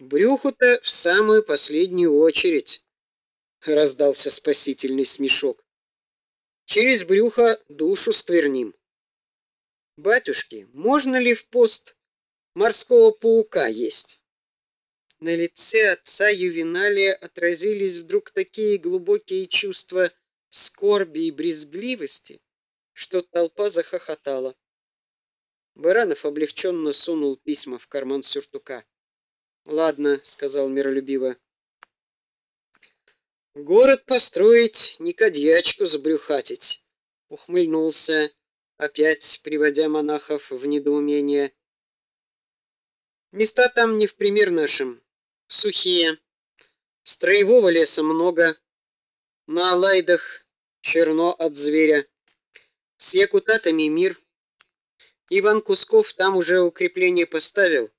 Брюху-то в самую последнюю очередь, раздался спасительный смешок. Через брюхо душу скверним. Батюшки, можно ли в пост морского паука есть? На лице отца Ювеналия отразились вдруг такие глубокие чувства скорби и брезгливости, что толпа захохотала. Баранов облегченно сунул письма в карман сюртука. Ладно, сказал миролюбиво. Город построить, не кадьячку забрюхатить, ухмыльнулся, опять приводя монахов в недоумение. Места там не в пример нашим, сухие. Строевого леса много, на Алайдах черно от зверя. С якутатами мир. Иван Кусков там уже укрепление поставил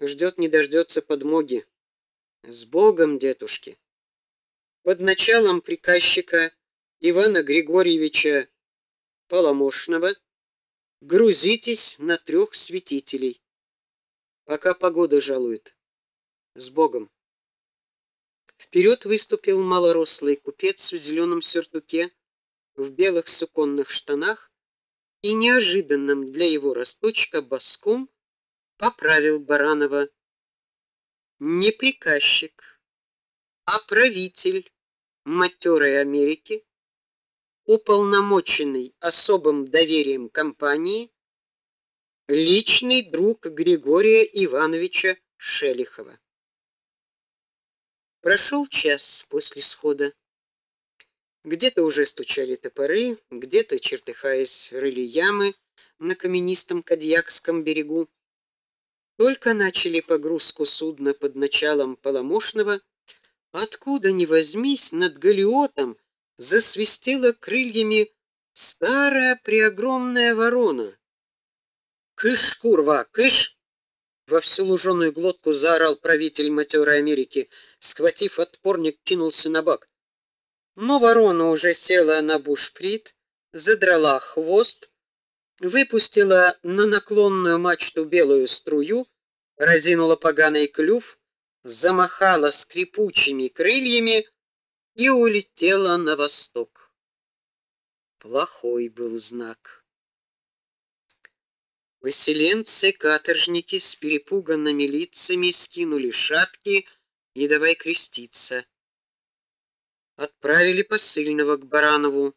ждет не дождется подмоги. С Богом, дедушки. Под началом приказчика Ивана Григорьевича Поломошного грузитесь на трех святителей. Пока погода жалует. С Богом. Вперед выступил малорослый купец в зеленом сюртуке, в белых суконных штанах и неожиданным для его росточка боском поправил Баранова. Не приказчик, а правитель матерой Америки, уполномоченный особым доверием компании, личный друг Григория Ивановича Шелихова. Прошел час после схода. Где-то уже стучали топоры, где-то чертыхаясь рыли ямы на каменистом Кадьякском берегу. Только начали погрузку судна под началом Поломошного, откуда ни возьмись над галеотом засвистела крыльями старая преогромная ворона. Кыш, курва, кыш! Во всю луженую глотку заорал правитель матерой Америки, схватив отпорник, кинулся на бок. Но ворона уже села на бушприт, задрала хвост, выпустила на наклонную мачту белую струю, разинула поганый клюв, замахала скрипучими крыльями и улетела на восток. Плохой был знак. Выселенцы-каторжники с перепуганными лицами скинули шапки и давай креститься. Отправили посыльного к Баранову.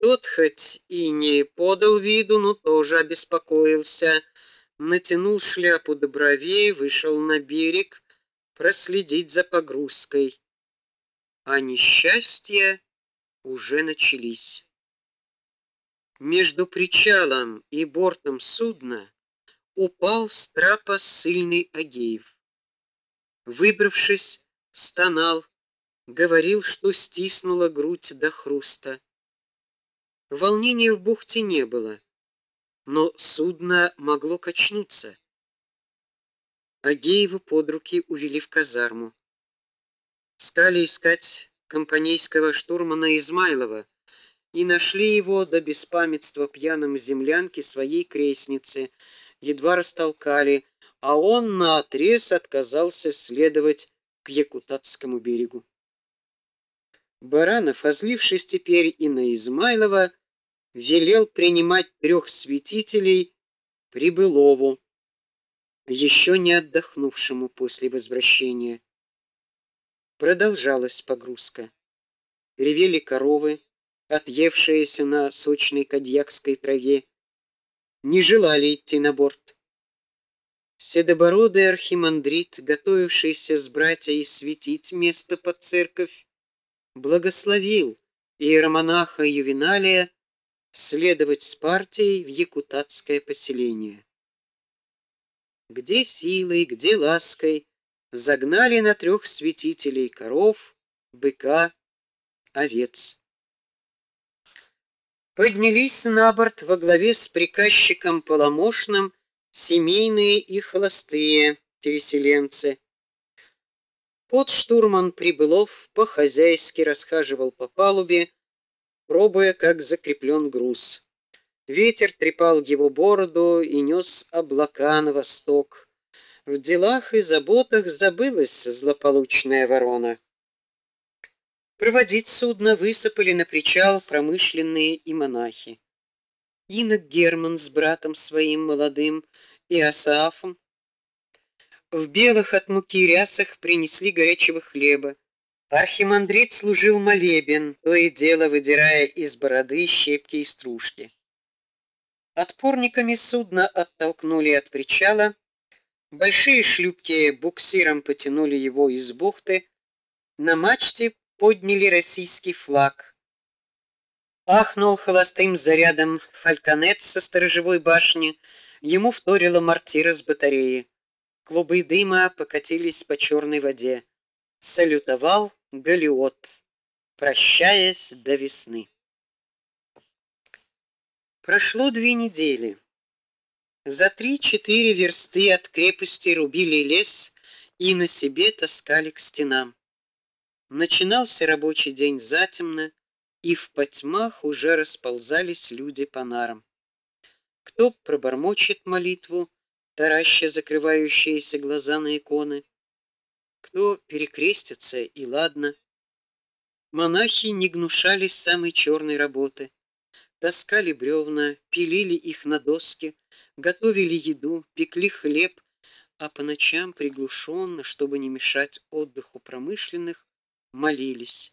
Тот хоть и не подал виду, но тоже обеспокоился, натянул шляпу до бровей, вышел на берег проследить за погрузкой. А несчастья уже начались. Между причалом и бортом судна упал с трапа сильный Агеев. Выбравшись, стонал, говорил, что стиснула грудь до хруста. Волнения в бухте не было, но судно могло качнуться. Агеева под руки увели в казарму. Стали искать компанейского штурмана Измайлова и нашли его до беспамятства пьяным землянке своей крестницы, едва растолкали, а он наотрез отказался следовать к Якутатскому берегу. Баранов, озлившись теперь и на Измайлова, велел принимать трех святителей Прибылову, еще не отдохнувшему после возвращения. Продолжалась погрузка. Ревели коровы, отъевшиеся на сочной кадьякской траве, не желали идти на борт. Седобородый архимандрит, готовившийся с братьями светить место под церковь, благословил иеромонаха Ювеналия следовать с партией в якутатское поселение. Где силой, где лаской загнали на трех святителей коров, быка, овец. Поднялись на борт во главе с приказчиком Поломошным семейные и холостые переселенцы. Под штурман Прибылов по-хозяйски расхаживал по палубе, пробуя, как закреплен груз. Ветер трепал его бороду и нес облака на восток. В делах и заботах забылась злополучная ворона. Проводить судно высыпали на причал промышленные и монахи. Инок Герман с братом своим молодым и Асафом в белых от муки рясах принесли горячего хлеба. Архимандрит служил молебен, то и дело выдирая из бороды щепки и стружки. Отпорниками судно оттолкнули от причала, большие шлюпки буксиром потянули его из бухты, на мачте подняли российский флаг. Ахнул холостым зарядом фальконет со сторожевой башни, ему вторила мортира с батареи. Клубы дыма покатились по черной воде. Салютовал галеот, прощаясь до весны. Прошло две недели. За три-четыре версты от крепости рубили лес и на себе таскали к стенам. Начинался рабочий день затемно, и в потьмах уже расползались люди по нарам. Кто пробормочет молитву, тараща закрывающиеся глаза на иконы, кто перекрестится и ладно. Монахи не гнушались самой черной работы. Таскали бревна, пилили их на доски, готовили еду, пекли хлеб, а по ночам приглушенно, чтобы не мешать отдыху промышленных, молились.